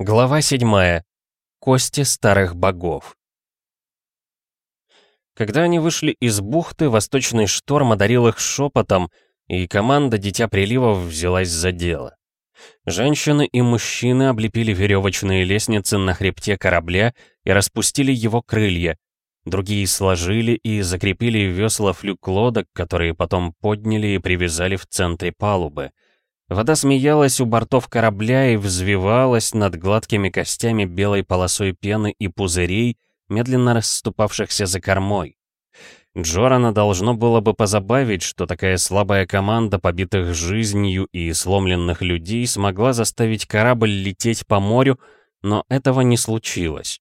Глава 7. Кости старых богов. Когда они вышли из бухты, восточный шторм одарил их шепотом, и команда Дитя Приливов взялась за дело. Женщины и мужчины облепили веревочные лестницы на хребте корабля и распустили его крылья. Другие сложили и закрепили весла флюк лодок, которые потом подняли и привязали в центре палубы — Вода смеялась у бортов корабля и взвивалась над гладкими костями белой полосой пены и пузырей, медленно расступавшихся за кормой. Джорана должно было бы позабавить, что такая слабая команда побитых жизнью и сломленных людей смогла заставить корабль лететь по морю, но этого не случилось.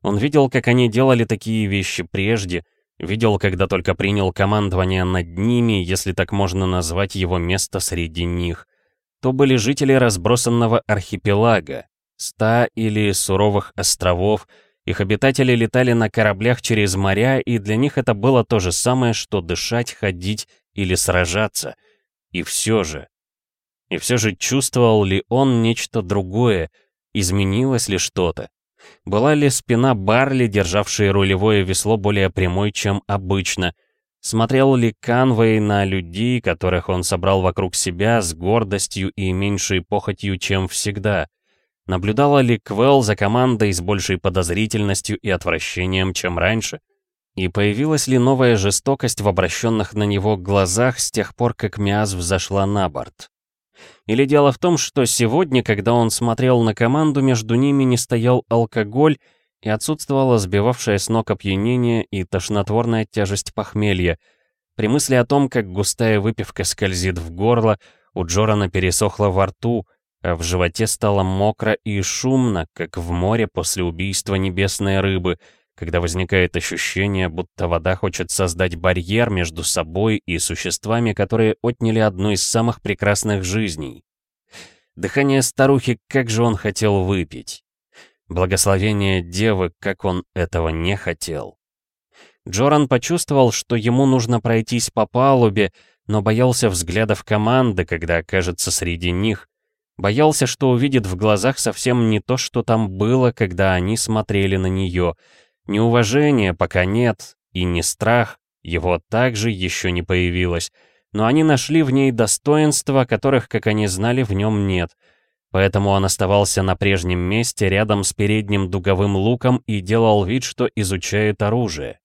Он видел, как они делали такие вещи прежде, видел, когда только принял командование над ними, если так можно назвать его место среди них — то были жители разбросанного архипелага, ста или суровых островов, их обитатели летали на кораблях через моря, и для них это было то же самое, что дышать, ходить или сражаться. И все же... И все же чувствовал ли он нечто другое, изменилось ли что-то? Была ли спина Барли, державшей рулевое весло, более прямой, чем обычно — Смотрел ли Канвей на людей, которых он собрал вокруг себя с гордостью и меньшей похотью, чем всегда? Наблюдала ли Квелл за командой с большей подозрительностью и отвращением, чем раньше? И появилась ли новая жестокость в обращенных на него глазах с тех пор, как Миаз взошла на борт? Или дело в том, что сегодня, когда он смотрел на команду, между ними не стоял алкоголь, и отсутствовало сбивавшее с ног опьянение и тошнотворная тяжесть похмелья. При мысли о том, как густая выпивка скользит в горло, у Джорана пересохло во рту, а в животе стало мокро и шумно, как в море после убийства небесной рыбы, когда возникает ощущение, будто вода хочет создать барьер между собой и существами, которые отняли одну из самых прекрасных жизней. Дыхание старухи, как же он хотел выпить. Благословение девы, как он этого не хотел. Джоран почувствовал, что ему нужно пройтись по палубе, но боялся взглядов команды, когда окажется среди них. Боялся, что увидит в глазах совсем не то, что там было, когда они смотрели на нее. Неуважение пока нет, и не страх, его также еще не появилось. Но они нашли в ней достоинства, которых, как они знали, в нем нет — Поэтому он оставался на прежнем месте рядом с передним дуговым луком и делал вид, что изучает оружие.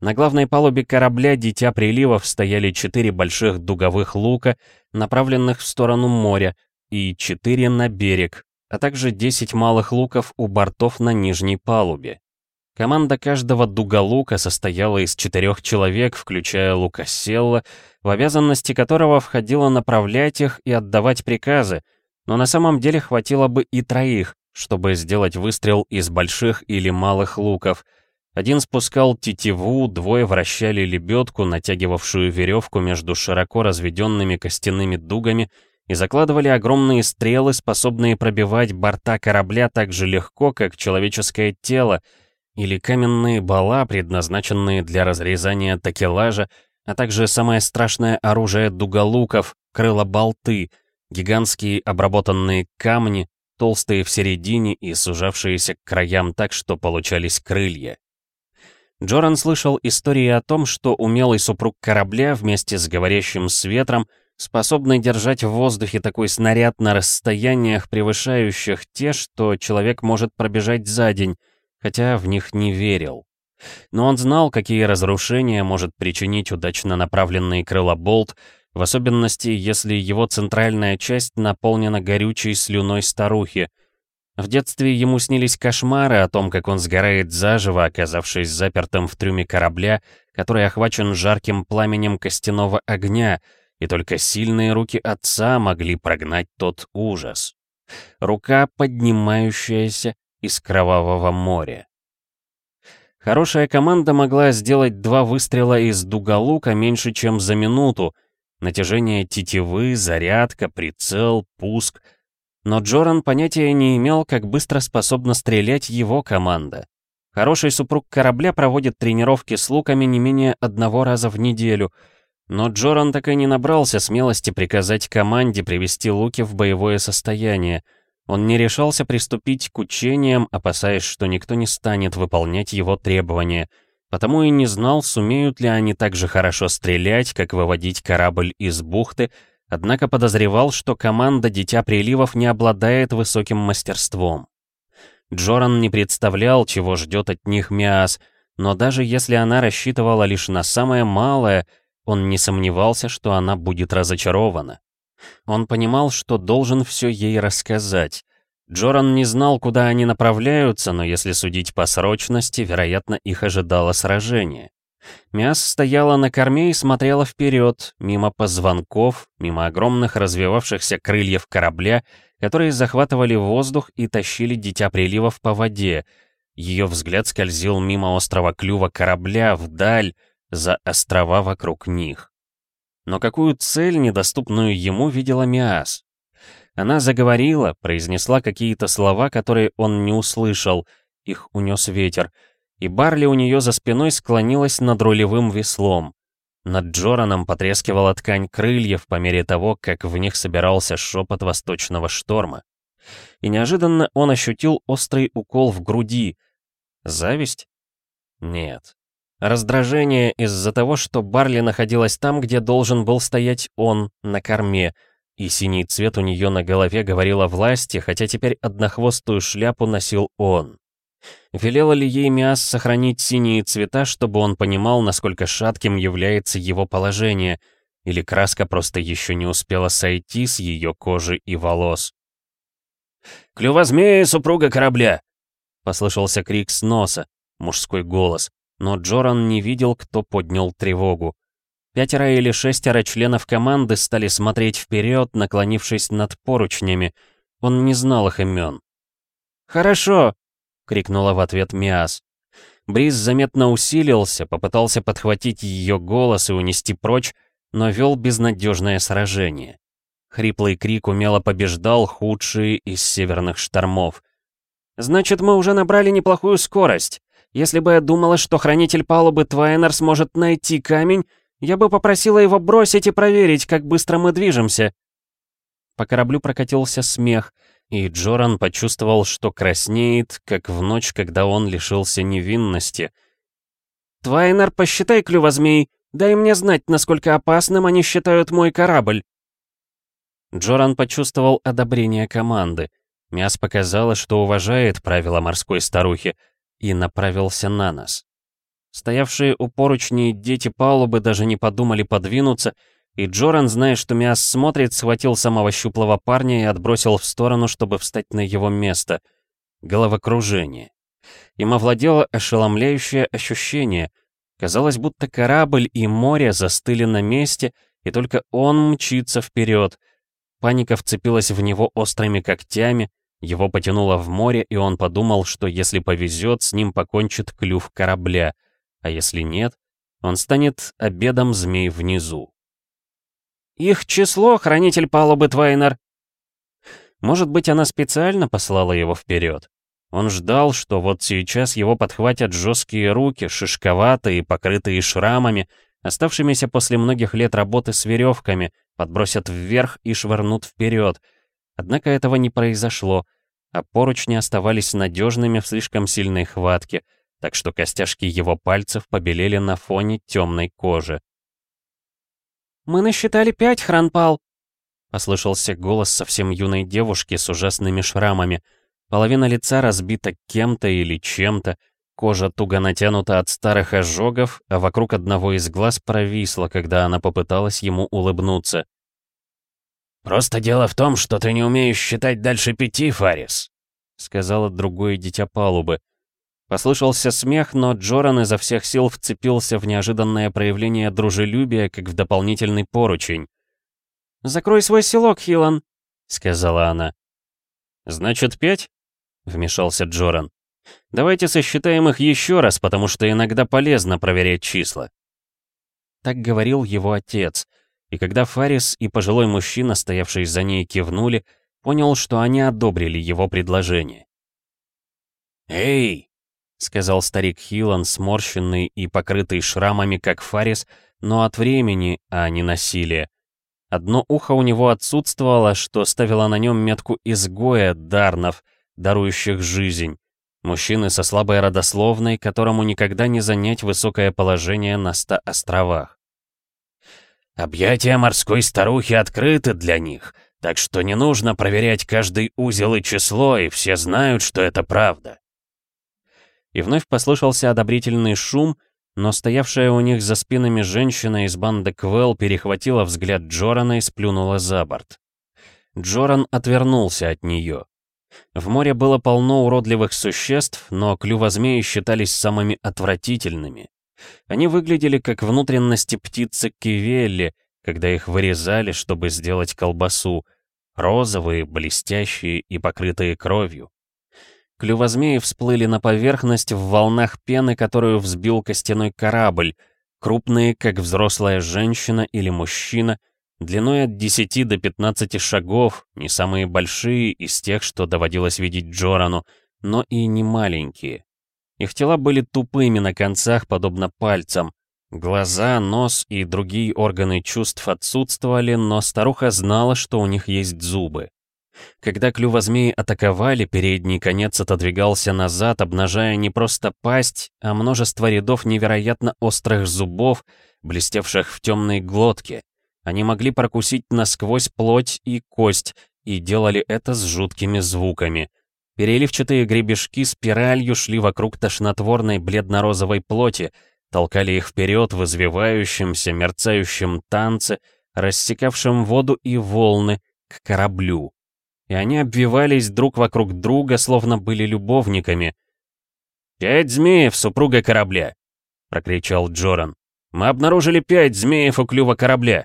На главной палубе корабля «Дитя приливов» стояли четыре больших дуговых лука, направленных в сторону моря, и четыре на берег, а также десять малых луков у бортов на нижней палубе. Команда каждого дуголука состояла из четырех человек, включая Лукаселла, в обязанности которого входило направлять их и отдавать приказы, но на самом деле хватило бы и троих, чтобы сделать выстрел из больших или малых луков. Один спускал тетиву, двое вращали лебедку, натягивавшую веревку между широко разведенными костяными дугами, и закладывали огромные стрелы, способные пробивать борта корабля так же легко, как человеческое тело, или каменные бала, предназначенные для разрезания такелажа, а также самое страшное оружие дуголуков — крылоболты — Гигантские обработанные камни, толстые в середине и сужавшиеся к краям так, что получались крылья. Джоран слышал истории о том, что умелый супруг корабля вместе с говорящим с ветром способный держать в воздухе такой снаряд на расстояниях, превышающих те, что человек может пробежать за день, хотя в них не верил. Но он знал, какие разрушения может причинить удачно направленный крылоболт, в особенности, если его центральная часть наполнена горючей слюной старухи. В детстве ему снились кошмары о том, как он сгорает заживо, оказавшись запертым в трюме корабля, который охвачен жарким пламенем костяного огня, и только сильные руки отца могли прогнать тот ужас. Рука, поднимающаяся из кровавого моря. Хорошая команда могла сделать два выстрела из дуголука меньше, чем за минуту, натяжение тетивы, зарядка, прицел, пуск. Но Джоран понятия не имел, как быстро способна стрелять его команда. Хороший супруг корабля проводит тренировки с луками не менее одного раза в неделю, но Джоран так и не набрался смелости приказать команде привести луки в боевое состояние. Он не решался приступить к учениям, опасаясь, что никто не станет выполнять его требования, потому и не знал, сумеют ли они так же хорошо стрелять, как выводить корабль из бухты, однако подозревал, что команда «Дитя приливов» не обладает высоким мастерством. Джоран не представлял, чего ждет от них Миас, но даже если она рассчитывала лишь на самое малое, он не сомневался, что она будет разочарована. Он понимал, что должен все ей рассказать. Джоран не знал, куда они направляются, но если судить по срочности, вероятно, их ожидало сражение. Мяс стояла на корме и смотрела вперед, мимо позвонков, мимо огромных развивавшихся крыльев корабля, которые захватывали воздух и тащили дитя приливов по воде. Ее взгляд скользил мимо острова клюва корабля вдаль, за острова вокруг них. Но какую цель, недоступную ему, видела Миас? Она заговорила, произнесла какие-то слова, которые он не услышал, их унес ветер, и Барли у нее за спиной склонилась над рулевым веслом. Над Джораном потрескивала ткань крыльев по мере того, как в них собирался шепот восточного шторма. И неожиданно он ощутил острый укол в груди. Зависть? Нет. Раздражение из-за того, что Барли находилась там, где должен был стоять он, на корме, и синий цвет у нее на голове говорил о власти, хотя теперь однохвостую шляпу носил он. Велела ли ей Миас сохранить синие цвета, чтобы он понимал, насколько шатким является его положение, или краска просто еще не успела сойти с ее кожи и волос? «Клюва змеи, супруга корабля!» — послышался крик с носа, мужской голос но Джоран не видел, кто поднял тревогу. Пятеро или шестеро членов команды стали смотреть вперед, наклонившись над поручнями. Он не знал их имен. «Хорошо!» — крикнула в ответ Миас. Бриз заметно усилился, попытался подхватить ее голос и унести прочь, но вел безнадежное сражение. Хриплый крик умело побеждал худшие из северных штормов. «Значит, мы уже набрали неплохую скорость!» Если бы я думала, что хранитель палубы Твайнер сможет найти камень, я бы попросила его бросить и проверить, как быстро мы движемся». По кораблю прокатился смех, и Джоран почувствовал, что краснеет, как в ночь, когда он лишился невинности. «Твайнер, посчитай клювозмей, дай мне знать, насколько опасным они считают мой корабль». Джоран почувствовал одобрение команды. Мяс показала, что уважает правила морской старухи, и направился на нас. Стоявшие у поручней дети палубы даже не подумали подвинуться, и Джоран, зная, что Миас смотрит, схватил самого щуплого парня и отбросил в сторону, чтобы встать на его место. Головокружение. Им овладело ошеломляющее ощущение. Казалось, будто корабль и море застыли на месте, и только он мчится вперед. Паника вцепилась в него острыми когтями, его потянуло в море, и он подумал, что если повезет, с ним покончит клюв корабля, а если нет, он станет обедом змей внизу. «Их число, хранитель палубы Твайнер!» Может быть, она специально послала его вперед. Он ждал, что вот сейчас его подхватят жесткие руки, шишковатые, покрытые шрамами, оставшимися после многих лет работы с веревками, подбросят вверх и швырнут вперед. Однако этого не произошло, а поручни оставались надежными в слишком сильной хватке, так что костяшки его пальцев побелели на фоне темной кожи. «Мы насчитали пять, Хранпал!» Послышался голос совсем юной девушки с ужасными шрамами. Половина лица разбита кем-то или чем-то, кожа туго натянута от старых ожогов, а вокруг одного из глаз провисла, когда она попыталась ему улыбнуться. «Просто дело в том, что ты не умеешь считать дальше пяти, Фарис», — сказала другое дитя палубы. Послышался смех, но Джоран изо всех сил вцепился в неожиданное проявление дружелюбия, как в дополнительный поручень. «Закрой свой селок, Хилан», — сказала она. «Значит, пять?» — вмешался Джоран. «Давайте сосчитаем их еще раз, потому что иногда полезно проверять числа». Так говорил его отец — и когда Фарис и пожилой мужчина, стоявший за ней, кивнули, понял, что они одобрили его предложение. «Эй!» — сказал старик Хилан, сморщенный и покрытый шрамами, как Фарис, но от времени, а не насилия. Одно ухо у него отсутствовало, что ставило на нем метку изгоя дарнов, дарующих жизнь. Мужчины со слабой родословной, которому никогда не занять высокое положение на ста островах. «Объятия морской старухи открыты для них, так что не нужно проверять каждый узел и число, и все знают, что это правда». И вновь послышался одобрительный шум, но стоявшая у них за спинами женщина из банды Квелл перехватила взгляд Джорана и сплюнула за борт. Джоран отвернулся от нее. В море было полно уродливых существ, но клювозмеи считались самыми отвратительными. Они выглядели как внутренности птицы кивелли, когда их вырезали, чтобы сделать колбасу, розовые, блестящие и покрытые кровью. Клювозмеи всплыли на поверхность в волнах пены, которую взбил костяной корабль, крупные, как взрослая женщина или мужчина, длиной от 10 до 15 шагов, не самые большие из тех, что доводилось видеть Джорану, но и не маленькие. Их тела были тупыми на концах, подобно пальцам. Глаза, нос и другие органы чувств отсутствовали, но старуха знала, что у них есть зубы. Когда клювозмеи атаковали, передний конец отодвигался назад, обнажая не просто пасть, а множество рядов невероятно острых зубов, блестевших в темной глотке. Они могли прокусить насквозь плоть и кость, и делали это с жуткими звуками. Переливчатые гребешки спиралью шли вокруг тошнотворной бледно-розовой плоти, толкали их вперед в извивающемся, мерцающем танце, рассекавшем воду и волны, к кораблю и они обвивались друг вокруг друга, словно были любовниками. «Пять змеев, супруга корабля!» — прокричал Джоран. «Мы обнаружили пять змеев у клюва корабля!»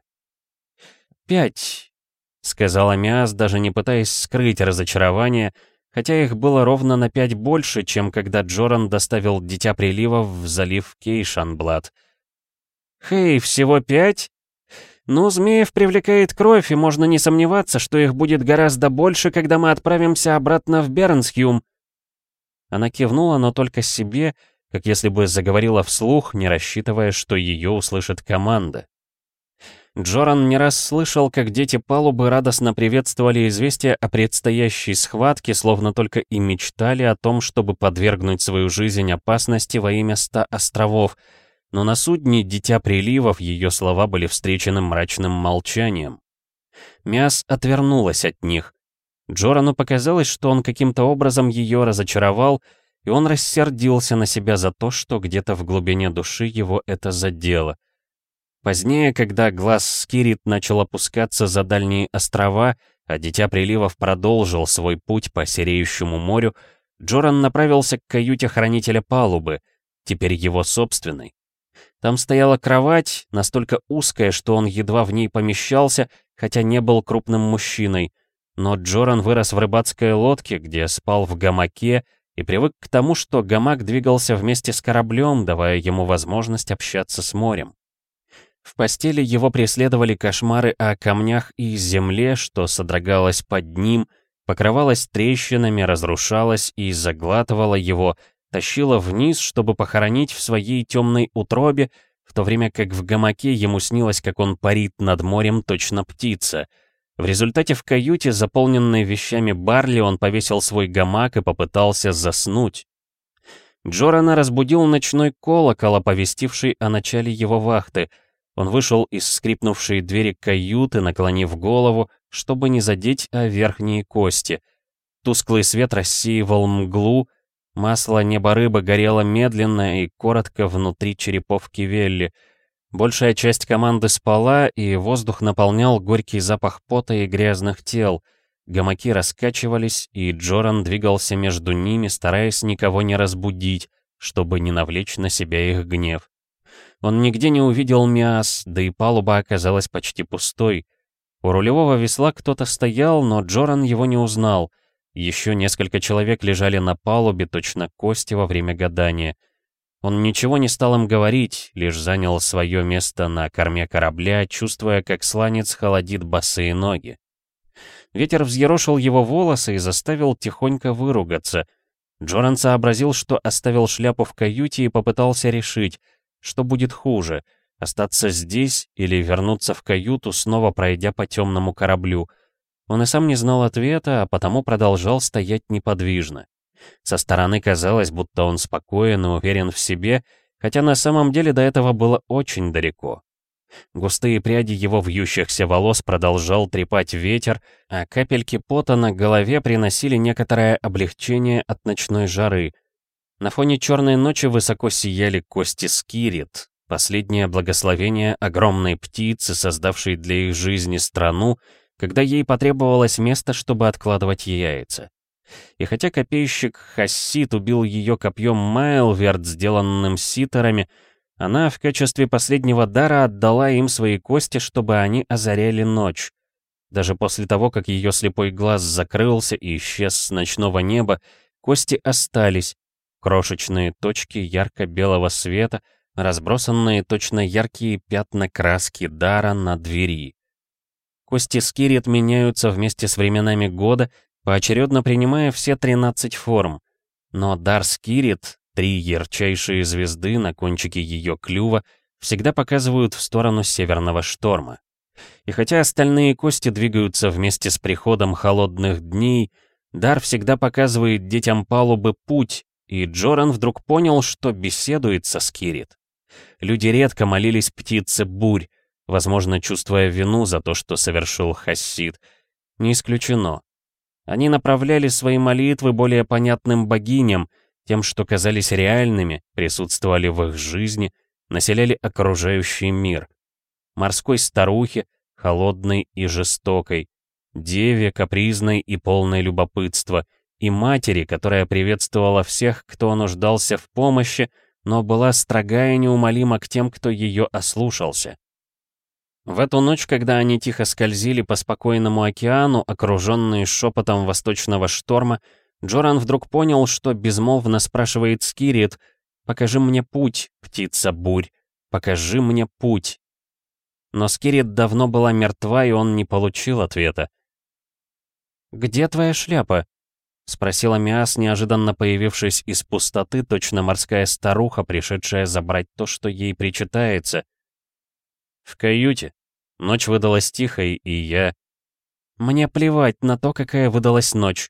«Пять!» — сказала Миас, даже не пытаясь скрыть разочарование, хотя их было ровно на пять больше, чем когда Джоран доставил Дитя Прилива в залив Кейшанблад. «Хей, всего пять?» «Ну, змеев привлекает кровь, и можно не сомневаться, что их будет гораздо больше, когда мы отправимся обратно в Бернсхюм». Она кивнула, но только себе, как если бы заговорила вслух, не рассчитывая, что ее услышит команда. Джоран не раз слышал, как дети палубы радостно приветствовали известие о предстоящей схватке, словно только и мечтали о том, чтобы подвергнуть свою жизнь опасности во имя ста островов — но на судне «Дитя приливов» ее слова были встречены мрачным молчанием. Мяс отвернулась от них. Джорану показалось, что он каким-то образом ее разочаровал, и он рассердился на себя за то, что где-то в глубине души его это задело. Позднее, когда глаз Скирит начал опускаться за дальние острова, а Дитя Приливов продолжил свой путь по сереющему морю, Джоран направился к каюте хранителя палубы, теперь его собственной. Там стояла кровать, настолько узкая, что он едва в ней помещался, хотя не был крупным мужчиной. Но Джоран вырос в рыбацкой лодке, где спал в гамаке, и привык к тому, что гамак двигался вместе с кораблем, давая ему возможность общаться с морем. В постели его преследовали кошмары о камнях и земле, что содрогалось под ним, покрывалось трещинами, разрушалось и заглатывало его, тащила вниз, чтобы похоронить в своей темной утробе, в то время как в гамаке ему снилось, как он парит над морем точно птица. В результате в каюте, заполненной вещами Барли, он повесил свой гамак и попытался заснуть. Джорана разбудил ночной колокол, оповестивший о начале его вахты. Он вышел из скрипнувшей двери каюты, наклонив голову, чтобы не задеть о верхние кости. Тусклый свет рассеивал мглу, Масло неба-рыбы горело медленно и коротко внутри череповки Велли. Большая часть команды спала, и воздух наполнял горький запах пота и грязных тел. Гамаки раскачивались, и Джоран двигался между ними, стараясь никого не разбудить, чтобы не навлечь на себя их гнев. Он нигде не увидел Миас, да и палуба оказалась почти пустой. У рулевого весла кто-то стоял, но Джоран его не узнал — еще несколько человек лежали на палубе, точно кости во время гадания. Он ничего не стал им говорить, лишь занял свое место на корме корабля, чувствуя, как сланец холодит босые ноги. Ветер взъерошил его волосы и заставил тихонько выругаться. Джоран сообразил, что оставил шляпу в каюте и попытался решить, что будет хуже — Остаться здесь или вернуться в каюту, снова пройдя по темному кораблю. Он и сам не знал ответа, а потому продолжал стоять неподвижно. Со стороны казалось, будто он спокоен и уверен в себе, хотя на самом деле до этого было очень далеко. Густые пряди его вьющихся волос продолжал трепать ветер, а капельки пота на голове приносили некоторое облегчение от ночной жары. На фоне черной ночи высоко сияли кости скирит, последнее благословение огромной птицы, создавшей для их жизни страну, когда ей потребовалось место, чтобы откладывать яйца. И хотя копейщик Хассит убил ее копьем Майлверд, сделанным ситерами, она в качестве последнего дара отдала им свои кости, чтобы они озаряли ночь. Даже после того, как ее слепой глаз закрылся и исчез с ночного неба, кости остались, крошечные точки ярко-белого света, разбросанные точно яркие пятна краски дара на двери. Кости Скирит меняются вместе с временами года, поочередно принимая все 13 форм. Но дар Скирит, Три ярчайшие звезды на кончике ее клюва всегда показывают в сторону северного шторма. И хотя остальные кости двигаются вместе с приходом холодных дней, Дар всегда показывает детям палубы путь, и Джоран вдруг понял, что беседует со Скирит. Люди редко молились птице бурь, возможно, чувствуя вину за то, что совершил Хассид. Не исключено. Они направляли свои молитвы более понятным богиням, тем, что казались реальными, присутствовали в их жизни, населяли окружающий мир. Морской старухе, холодной и жестокой, деве, капризной и полной любопытства, и матери, которая приветствовала всех, кто нуждался в помощи, но была строга и неумолима к тем, кто ее ослушался. В эту ночь, когда они тихо скользили по спокойному океану, окруженные шепотом восточного шторма, Джоран вдруг понял, что безмолвно спрашивает Скирит «Покажи мне путь, птица бурь, покажи мне путь». Но Скирит давно была мертва, и он не получил ответа. «Где твоя шляпа?» — спросила Миас, неожиданно появившись из пустоты, точно морская старуха, пришедшая забрать то, что ей причитается. «В каюте. Ночь выдалась тихой, и я...» «Мне плевать на то, какая выдалась ночь.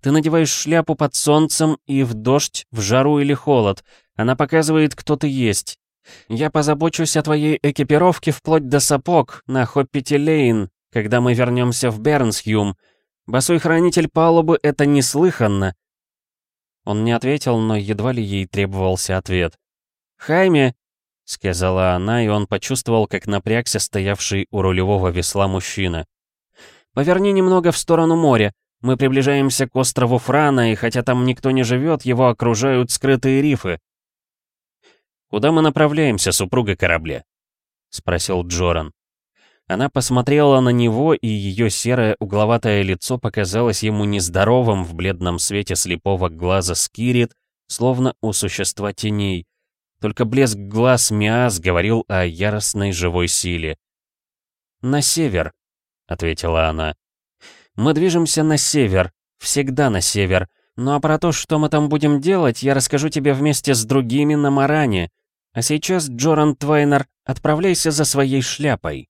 Ты надеваешь шляпу под солнцем и в дождь, в жару или холод. Она показывает, кто ты есть. Я позабочусь о твоей экипировке вплоть до сапог на Хоппити-Лейн, когда мы вернемся в Бернсхюм. Босой хранитель палубы — это неслыханно. Он не ответил, но едва ли ей требовался ответ. «Хайме!» — сказала она, и он почувствовал, как напрягся стоявший у рулевого весла мужчина. «Поверни немного в сторону моря. Мы приближаемся к острову Франа, и хотя там никто не живет, его окружают скрытые рифы. «Куда мы направляемся, супруга корабля?» — спросил Джоран. Она посмотрела на него, и ее серое угловатое лицо показалось ему нездоровым в бледном свете слепого глаза Скирит, словно у существа теней. Только блеск глаз Миас говорил о яростной живой силе. «На север», — ответила она. Мы движемся на север, всегда на север. Ну а про то, что мы там будем делать, я расскажу тебе вместе с другими на Маране. А сейчас, Джоран Твайнер, отправляйся за своей шляпой.